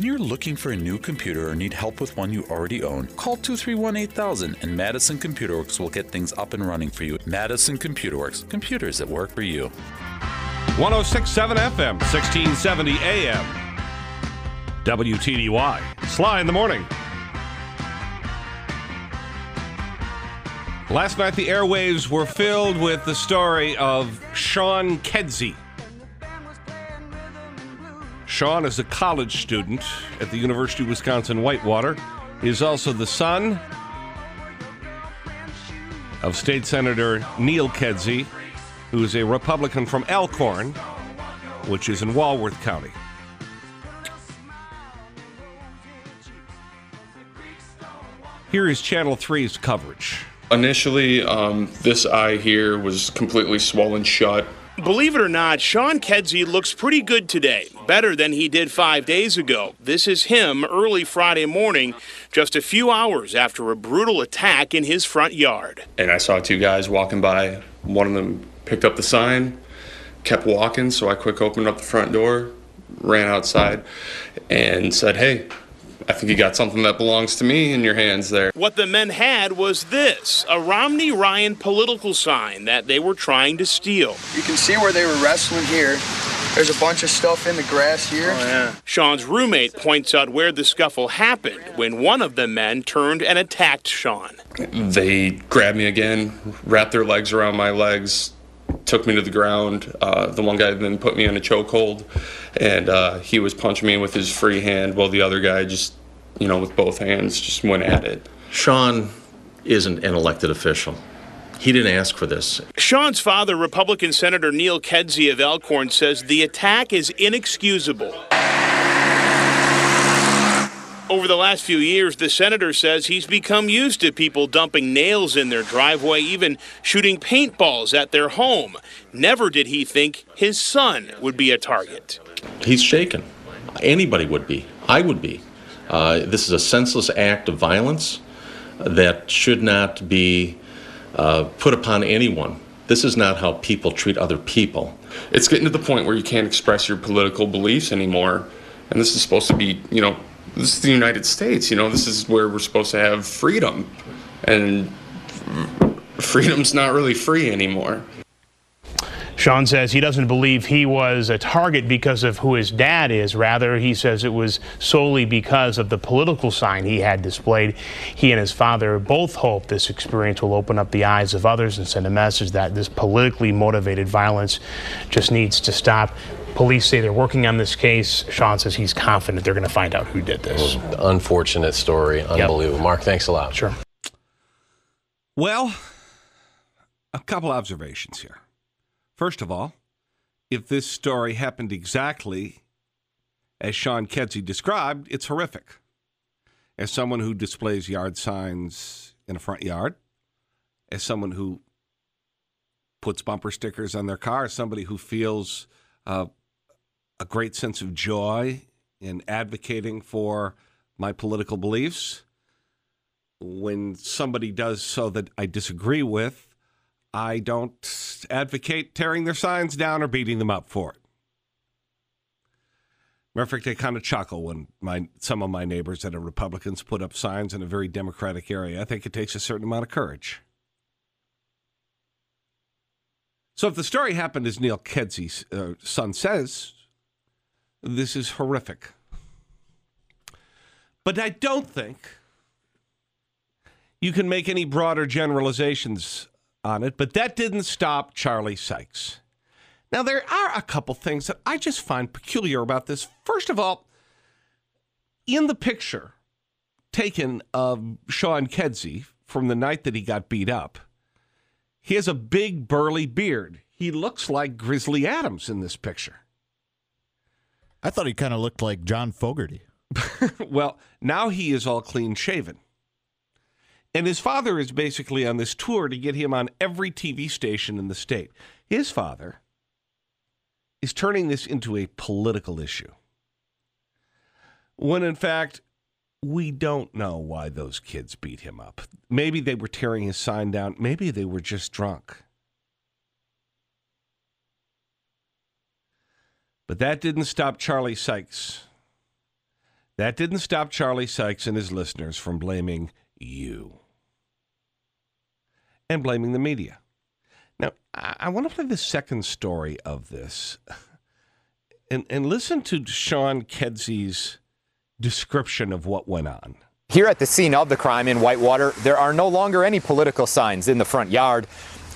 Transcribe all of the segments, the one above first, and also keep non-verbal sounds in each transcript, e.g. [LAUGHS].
When you're looking for a new computer or need help with one you already own, call 231 8000 and Madison Computer Works will get things up and running for you. Madison Computer Works, computers that work for you. 1067 FM, 1670 AM. WTDY. Sly in the morning. Last night, the airwaves were filled with the story of Sean Kedzie. Sean is a college student at the University of Wisconsin Whitewater. He is also the son of State Senator Neil Kedzie, who is a Republican from Elkhorn, which is in Walworth County. Here is Channel 3's coverage. Initially, um, this eye here was completely swollen shut. Believe it or not, Sean Kedzie looks pretty good today, better than he did five days ago. This is him early Friday morning, just a few hours after a brutal attack in his front yard. And I saw two guys walking by. One of them picked up the sign, kept walking, so I quick opened up the front door, ran outside, and said, Hey, I think you got something that belongs to me in your hands there. What the men had was this a Romney Ryan political sign that they were trying to steal. You can see where they were wrestling here. There's a bunch of stuff in the grass here. Oh, yeah. Sean's roommate points out where the scuffle happened when one of the men turned and attacked Sean. They grabbed me again, wrapped their legs around my legs, took me to the ground. Uh, the one guy then put me in a chokehold, and uh, he was punching me with his free hand, while the other guy just, you know, with both hands, just went at it. Sean isn't an elected official. He didn't ask for this. Sean's father, Republican Senator Neil Kedzie of Elkhorn, says the attack is inexcusable. Over the last few years, the senator says he's become used to people dumping nails in their driveway, even shooting paintballs at their home. Never did he think his son would be a target. He's shaken. Anybody would be. I would be. Uh, this is a senseless act of violence that should not be uh, put upon anyone. This is not how people treat other people. It's getting to the point where you can't express your political beliefs anymore. And this is supposed to be, you know, this is the United States. You know, this is where we're supposed to have freedom. And freedom's not really free anymore. Sean says he doesn't believe he was a target because of who his dad is. Rather, he says it was solely because of the political sign he had displayed. He and his father both hope this experience will open up the eyes of others and send a message that this politically motivated violence just needs to stop. Police say they're working on this case. Sean says he's confident they're going to find out who did this. Unfortunate story. Unbelievable. Yep. Mark, thanks a lot. Sure. Well, a couple observations here. First of all, if this story happened exactly as Sean Kedzie described, it's horrific. As someone who displays yard signs in a front yard, as someone who puts bumper stickers on their car, as somebody who feels uh, a great sense of joy in advocating for my political beliefs, when somebody does so that I disagree with, I don't advocate tearing their signs down or beating them up for it. Matter of fact, I kind of chuckle when my some of my neighbors that are Republicans put up signs in a very Democratic area. I think it takes a certain amount of courage. So, if the story happened as Neil Kedzie's uh, son says, this is horrific. But I don't think you can make any broader generalizations on it, but that didn't stop Charlie Sykes. Now, there are a couple things that I just find peculiar about this. First of all, in the picture taken of Sean Kedzie from the night that he got beat up, he has a big, burly beard. He looks like Grizzly Adams in this picture. I thought he kind of looked like John Fogerty. [LAUGHS] well, now he is all clean shaven. And his father is basically on this tour to get him on every TV station in the state. His father is turning this into a political issue. When in fact, we don't know why those kids beat him up. Maybe they were tearing his sign down. Maybe they were just drunk. But that didn't stop Charlie Sykes. That didn't stop Charlie Sykes and his listeners from blaming you and blaming the media. Now, I, I want to play the second story of this [LAUGHS] and, and listen to Sean Kedzie's description of what went on. Here at the scene of the crime in Whitewater, there are no longer any political signs in the front yard.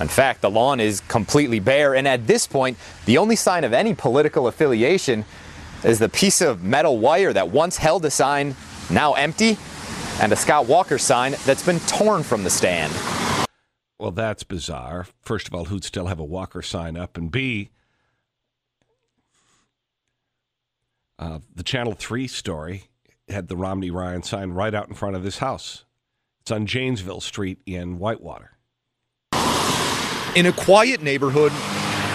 In fact, the lawn is completely bare, and at this point, the only sign of any political affiliation is the piece of metal wire that once held a sign, now empty, and a Scott Walker sign that's been torn from the stand. Well, that's bizarre. First of all, who'd still have a Walker sign up? And B, uh, the Channel 3 story had the Romney Ryan sign right out in front of this house. It's on Janesville Street in Whitewater. In a quiet neighborhood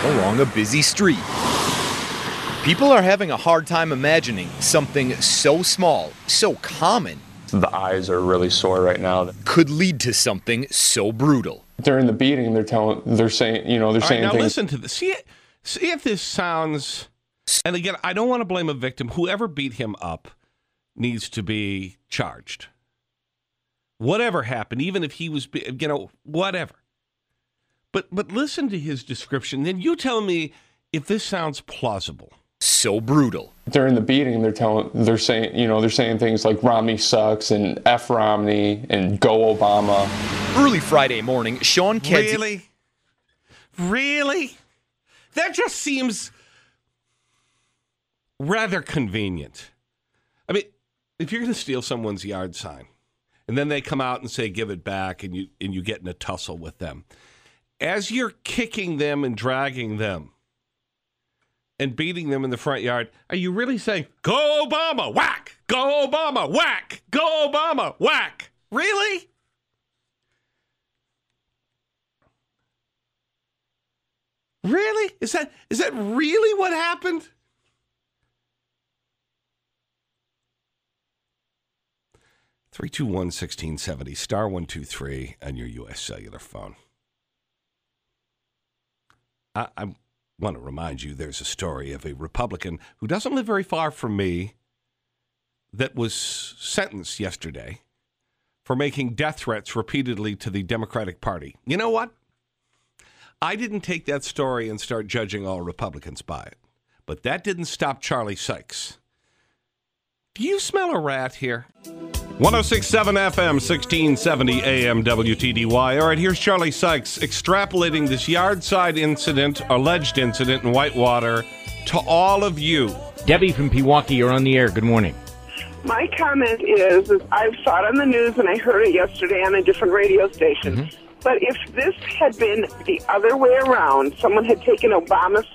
along a busy street. People are having a hard time imagining something so small, so common, The eyes are really sore right now. could lead to something so brutal. During the beating, they're telling, they're saying, you know, they're All right, saying now things. listen to this. See, see if this sounds. And again, I don't want to blame a victim. Whoever beat him up needs to be charged. Whatever happened, even if he was, you know, whatever. But but listen to his description. Then you tell me if this sounds plausible. So brutal. during the beating, they're telling, they're saying, you know, they're saying things like Romney sucks and F Romney and Go Obama. Early Friday morning, Sean Kedzie. Really? Really? That just seems rather convenient. I mean, if you're going to steal someone's yard sign and then they come out and say give it back and you and you get in a tussle with them. As you're kicking them and dragging them and beating them in the front yard, are you really saying go Obama, whack, go Obama, whack, go Obama, whack? Really? Really? Is that is that really what happened? Three two one sixteen seventy star one two three on your U.S. cellular phone. I, I want to remind you there's a story of a Republican who doesn't live very far from me that was sentenced yesterday for making death threats repeatedly to the Democratic Party. You know what? I didn't take that story and start judging all Republicans by it. But that didn't stop Charlie Sykes. Do you smell a rat here? 1067 FM, 1670 AM WTDY. All right, here's Charlie Sykes extrapolating this yard-side incident, alleged incident in Whitewater, to all of you. Debbie from Pewaukee, you're on the air. Good morning. My comment is, is I saw it on the news and I heard it yesterday on a different radio station. Mm-hmm. But if this had been the other way around, someone had taken Obama's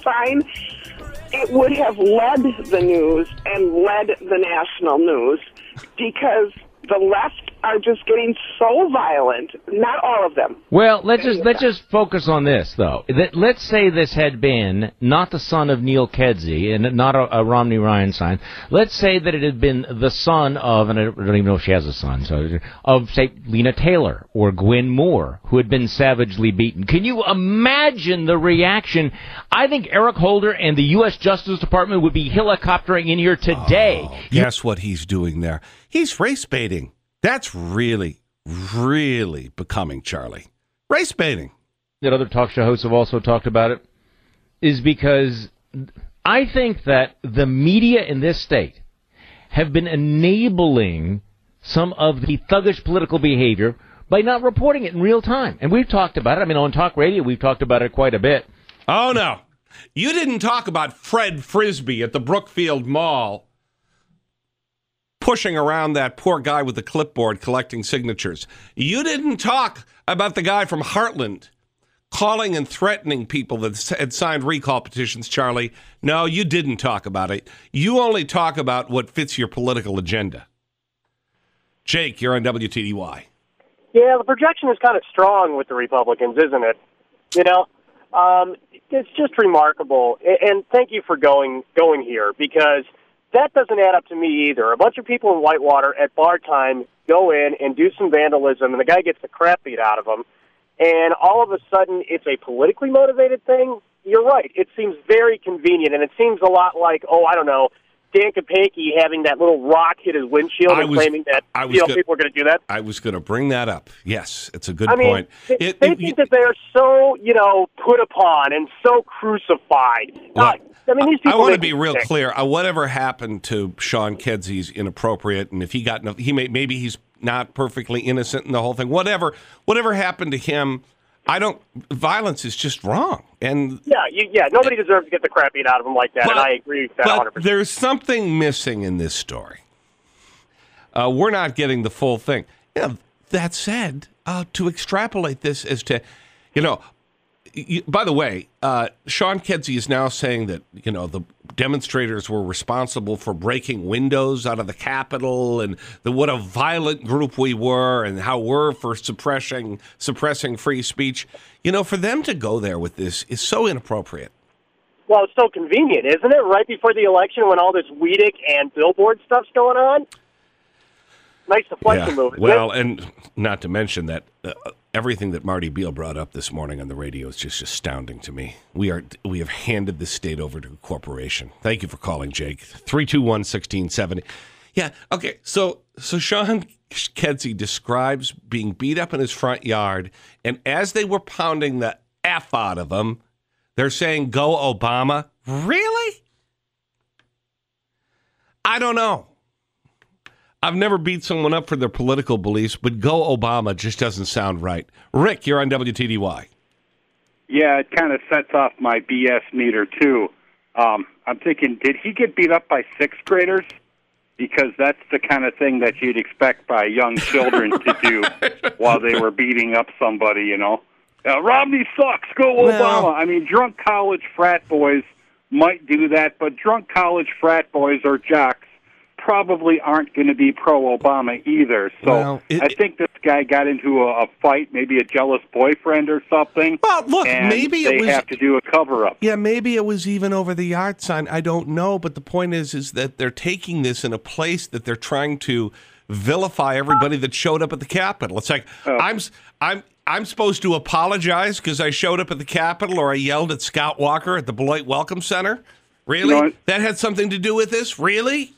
sign, it would have led the news and led the national news because the left are just getting so violent. Not all of them. Well, let's just let's just focus on this though. That let's say this had been not the son of Neil Kedzie and not a, a Romney Ryan sign. Let's say that it had been the son of, and I don't even know if she has a son, so of say Lena Taylor or Gwen Moore, who had been savagely beaten. Can you imagine the reaction? I think Eric Holder and the U.S. Justice Department would be helicoptering in here today. Oh, guess what he's doing there? He's race baiting. That's really, really becoming Charlie. Race baiting. that other talk show hosts have also talked about it is because I think that the media in this state have been enabling some of the thuggish political behavior by not reporting it in real time. And we've talked about it. I mean, on talk radio, we've talked about it quite a bit. Oh, no. You didn't talk about Fred Frisbee at the Brookfield Mall pushing around that poor guy with the clipboard collecting signatures. You didn't talk about the guy from Heartland calling and threatening people that had signed recall petitions, Charlie. No, you didn't talk about it. You only talk about what fits your political agenda. Jake, you're on WTDY. Yeah, the projection is kind of strong with the Republicans, isn't it? You know, um, it's just remarkable. And thank you for going going here because that doesn't add up to me either. A bunch of people in Whitewater at bar time go in and do some vandalism, and the guy gets the crap beat out of him, and all of a sudden it's a politically motivated thing. You're right. It seems very convenient, and it seems a lot like, oh, I don't know, Dan Kapanke having that little rock hit his windshield I and was- claiming that I was you know go- people are going to do that. I was going to bring that up. Yes, it's a good I mean, point. they, It- they it- think that they're so you know put upon and so crucified. Uh, I mean, these people. I want to be real sick. clear. Uh, whatever happened to Sean Kedzie inappropriate, and if he got, no- he may maybe he's not perfectly innocent in the whole thing. Whatever, whatever happened to him, I don't. Violence is just wrong, and Yeah, you, yeah. Nobody deserves to get the crap beat out of them like that, and I agree with that 100. but there's something missing in this story. Uh, we're not getting the full thing. Yeah, that said, uh, to extrapolate this as to, you know, y- by the way, uh, Sean Kedzie is now saying that you know the demonstrators were responsible for breaking windows out of the Capitol, and the, what a violent group we were, and how we're for suppressing suppressing free speech. You know, for them to go there with this is so inappropriate. Well, it's so convenient, isn't it? Right before the election, when all this Weedick and billboard stuff's going on. Nice deflection move. isn't Well, and not to mention that uh, everything that Marty Beil brought up this morning on the radio is just astounding to me. We are we have handed this state over to a corporation. Thank you for calling, Jake. 321-1670. Yeah, okay. So so Sean Kedzie describes being beat up in his front yard, and as they were pounding the F out of him, they're saying, Go Obama. Really? I don't know. I've never beat someone up for their political beliefs, but go Obama just doesn't sound right. Rick, you're on WTDY. Yeah, it kind of sets off my BS meter too. Um, I'm thinking, did he get beat up by sixth graders? Because that's the kind of thing that you'd expect by young children to do [LAUGHS] while they were beating up somebody. You know, uh, Romney sucks. Go Obama. Well- I mean, drunk college frat boys might do that, but drunk college frat boys or jocks probably aren't going to be pro Obama either. So Well, it- I think this guy got into a, a fight, maybe a jealous boyfriend or something. Well, look, maybe it they was- have to do a cover up. Yeah, maybe it was even over the yard sign. I don't know, but the point is, is that they're taking this in a place that they're trying to vilify everybody that showed up at the Capitol. It's like oh. I'm, I'm I'm supposed to apologize because I showed up at the Capitol or I yelled at Scott Walker at the Beloit Welcome Center. Really? You know, that had something to do with this? Really?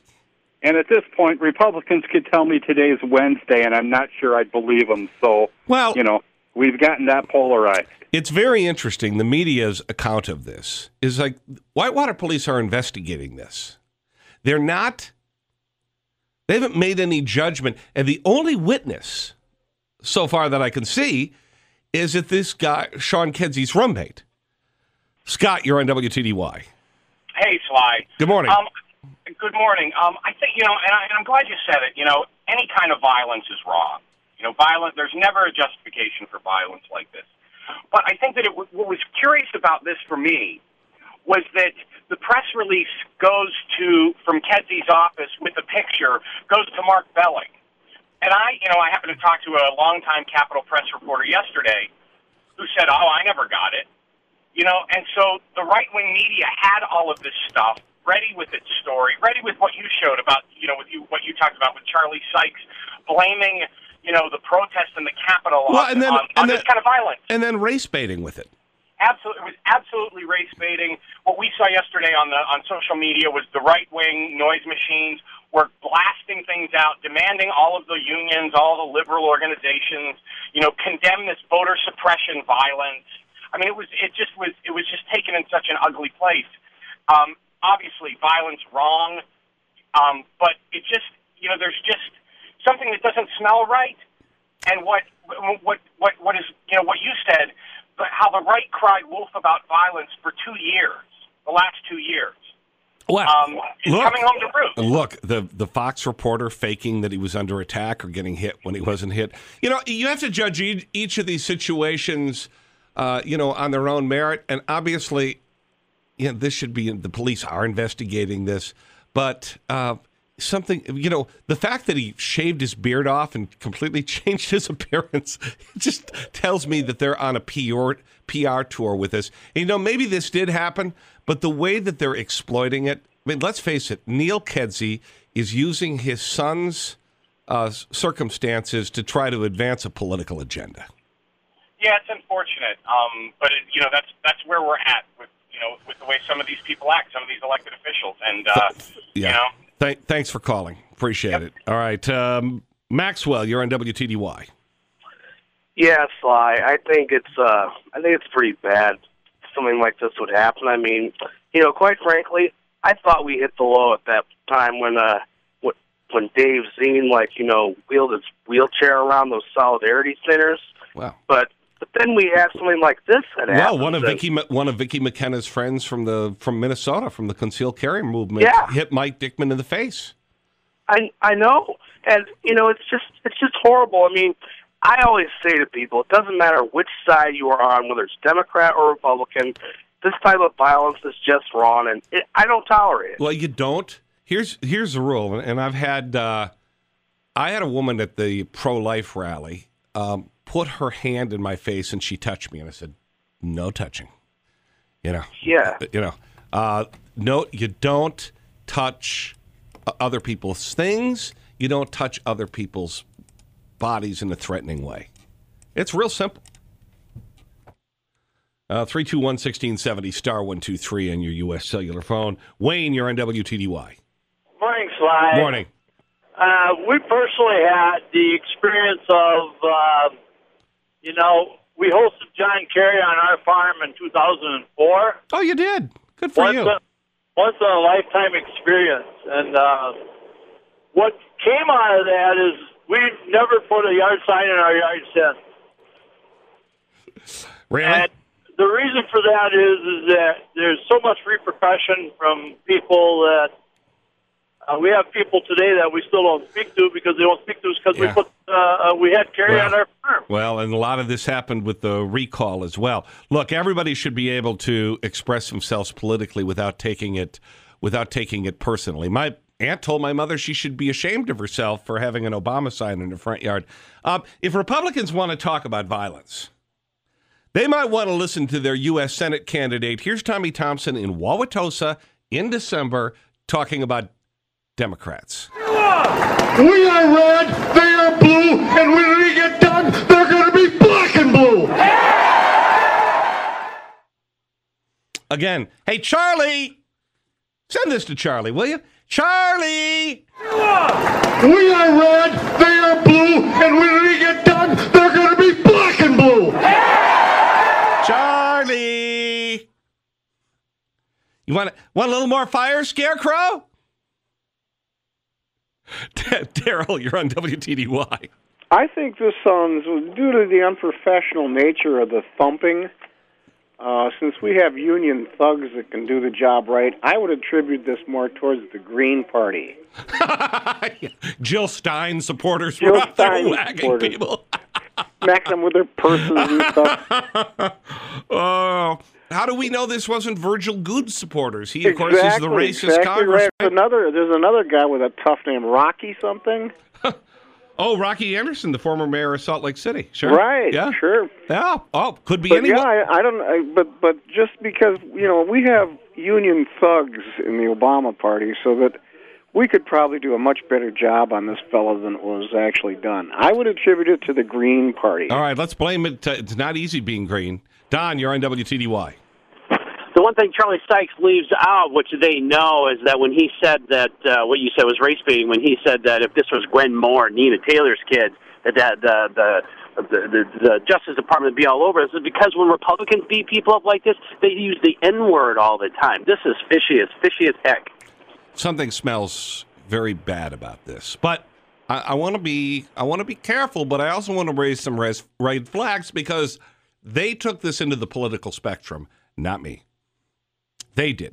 And at this point, Republicans could tell me today's Wednesday, and I'm not sure I'd believe them. So, well, you know, we've gotten that polarized. It's very interesting. The media's account of this is like Whitewater police are investigating this. They're not, they haven't made any judgment. And the only witness so far that I can see is that this guy, Sean Kedzie's roommate. Scott, you're on WTDY. Hey, Sly. Good morning. Um, good morning. Um, I think you know, and, I, and I'm glad you said it. You know, any kind of violence is wrong. You know, violent. There's never a justification for violence like this. But I think that it, what was curious about this for me was that the press release goes to from Kedzie's office with a picture goes to Mark Belling, and I, you know, I happened to talk to a longtime Capitol Press reporter yesterday who said, "Oh, I never got it." You know, and so the right wing media had all of this stuff ready with its story, ready with what you showed about, you know, with you what you talked about with Charlie Sykes blaming, you know, the protest in the Capitol Well, on, and then- on, and on then- this kind of violence. And then race baiting with it. Absolutely, it was absolutely race baiting. What we saw yesterday on the on social media was the right wing noise machines were blasting things out, demanding all of the unions, all the liberal organizations, you know, condemn this voter suppression violence. I mean, it was it just was it was just taken in such an ugly place. Um, obviously, violence wrong, um, but it just you know there's just something that doesn't smell right. And what what what what is you know what you said, but how the right cried wolf about violence for two years, the last two years. What? Um, Look. coming home to roost. Look, the the Fox reporter faking that he was under attack or getting hit when he wasn't hit. You know, you have to judge each, each of these situations, uh, you know, on their own merit. And obviously, you know, this should be the police are investigating this, but uh, something, you know, the fact that he shaved his beard off and completely [LAUGHS] changed his appearance just tells me that they're on a PR PR tour with this. You know, maybe this did happen, but the way that they're exploiting it. I mean, let's face it. Neil Kedzie is using his son's uh, circumstances to try to advance a political agenda. Yeah, it's unfortunate, um, but it, you know that's that's where we're at with you you know, with the way some of these people act, some of these elected officials, and uh, Yeah. you know, Th- thanks for calling. Appreciate it. All right. Um, Maxwell, you're on WTDY. Yeah, Sly. I think it's uh I think it's pretty bad something like this would happen. I mean, you know, quite frankly, I thought we hit the low at that time when uh wh- when Dave Zien like, you know, wheeled his wheelchair around those solidarity centers. Wow. But but then we have something like this that Well, happens. one of Vicky one of Vicki McKenna's friends from the from Minnesota from the concealed carry movement Yeah. hit Mike Dickman in the face. I I know, and you know, it's just it's just horrible. I mean, I always say to people, it doesn't matter which side you are on, whether it's Democrat or Republican. This type of violence is just wrong, and it, I don't tolerate it. Well, you don't. Here's here's the rule, and I've had uh, I had a woman at the pro life rally um, put her hand in my face and she touched me, and I said, "No touching." You know. Yeah. You know. Uh, no, you don't touch uh, other people's things. You don't touch other people's bodies in a threatening way. It's real simple. Uh, 321 1670, star 123 on your U.S. cellular phone. Wayne, you're on WTDY. Morning, Sly. Morning. Uh, we personally had the experience of, uh, you know, we hosted John Kerry on our farm in 2004. Oh, you did. Good for once you. A, once in a lifetime experience. And uh, what came out of that is we've never put a yard sign in our yard since. Really? And the reason for that is is that there's so much repercussion from people that uh, we have people today that we still don't speak to because they don't speak to us because Yeah. we put uh, uh, we had Kerry Well, on our. Well, and a lot of this happened with the recall as well. Look, everybody should be able to express themselves politically without taking it without taking it personally. My aunt told my mother she should be ashamed of herself for having an Obama sign in her front yard. Um, if Republicans want to talk about violence, they might want to listen to their U.S. Senate candidate. Here's Tommy Thompson in Wauwatosa in December talking about Democrats. We are red, they are blue, and when we get done, they're going to be black and blue. Again, hey, Charlie, send this to Charlie, will you? Charlie! We are red, they are blue, and when we get done, they're going to be black and blue. Charlie! You want, want a little more fire, Scarecrow? [LAUGHS] Daryl, you're on WTDY. I think this sounds due to the unprofessional nature of the thumping. Uh, since we have union thugs that can do the job right, I would attribute this more towards the Green Party. [LAUGHS] Jill Stein supporters Jill were out there Stein whacking supporters. people. [LAUGHS] Smacking them with their purses and [LAUGHS] stuff. Oh, how do we know this wasn't Virgil Goode's supporters? He, of course, is the racist exactly congressman. right. There's another, there's another guy with a tough name, Rocky something. Oh, Rocky Anderson, the former mayor of Salt Lake City. Sure. Right. Yeah. Sure. Yeah. Oh, could be But anyone. yeah, I, I don't. I, but but just because you know we have union thugs in the Obama party, so that we could probably do a much better job on this fellow than it was actually done. I would attribute it to the Green Party. All right, let's blame it. To, it's not easy being green. Don, you're on WTDY. One thing Charlie Sykes leaves out, which they know, is that when he said that uh, what you said was race baiting, when he said that if this was Gwen Moore, Nina Taylor's kid, that, that the, the the, the the Justice Department would be all over This is because when Republicans beat people up like this, they use the N word all the time. This is fishy as fishy as heck. Something smells very bad about this, but I, I want to be I want to be careful. But I also want to raise some res, red flags because they took this into the political spectrum, not me. They did.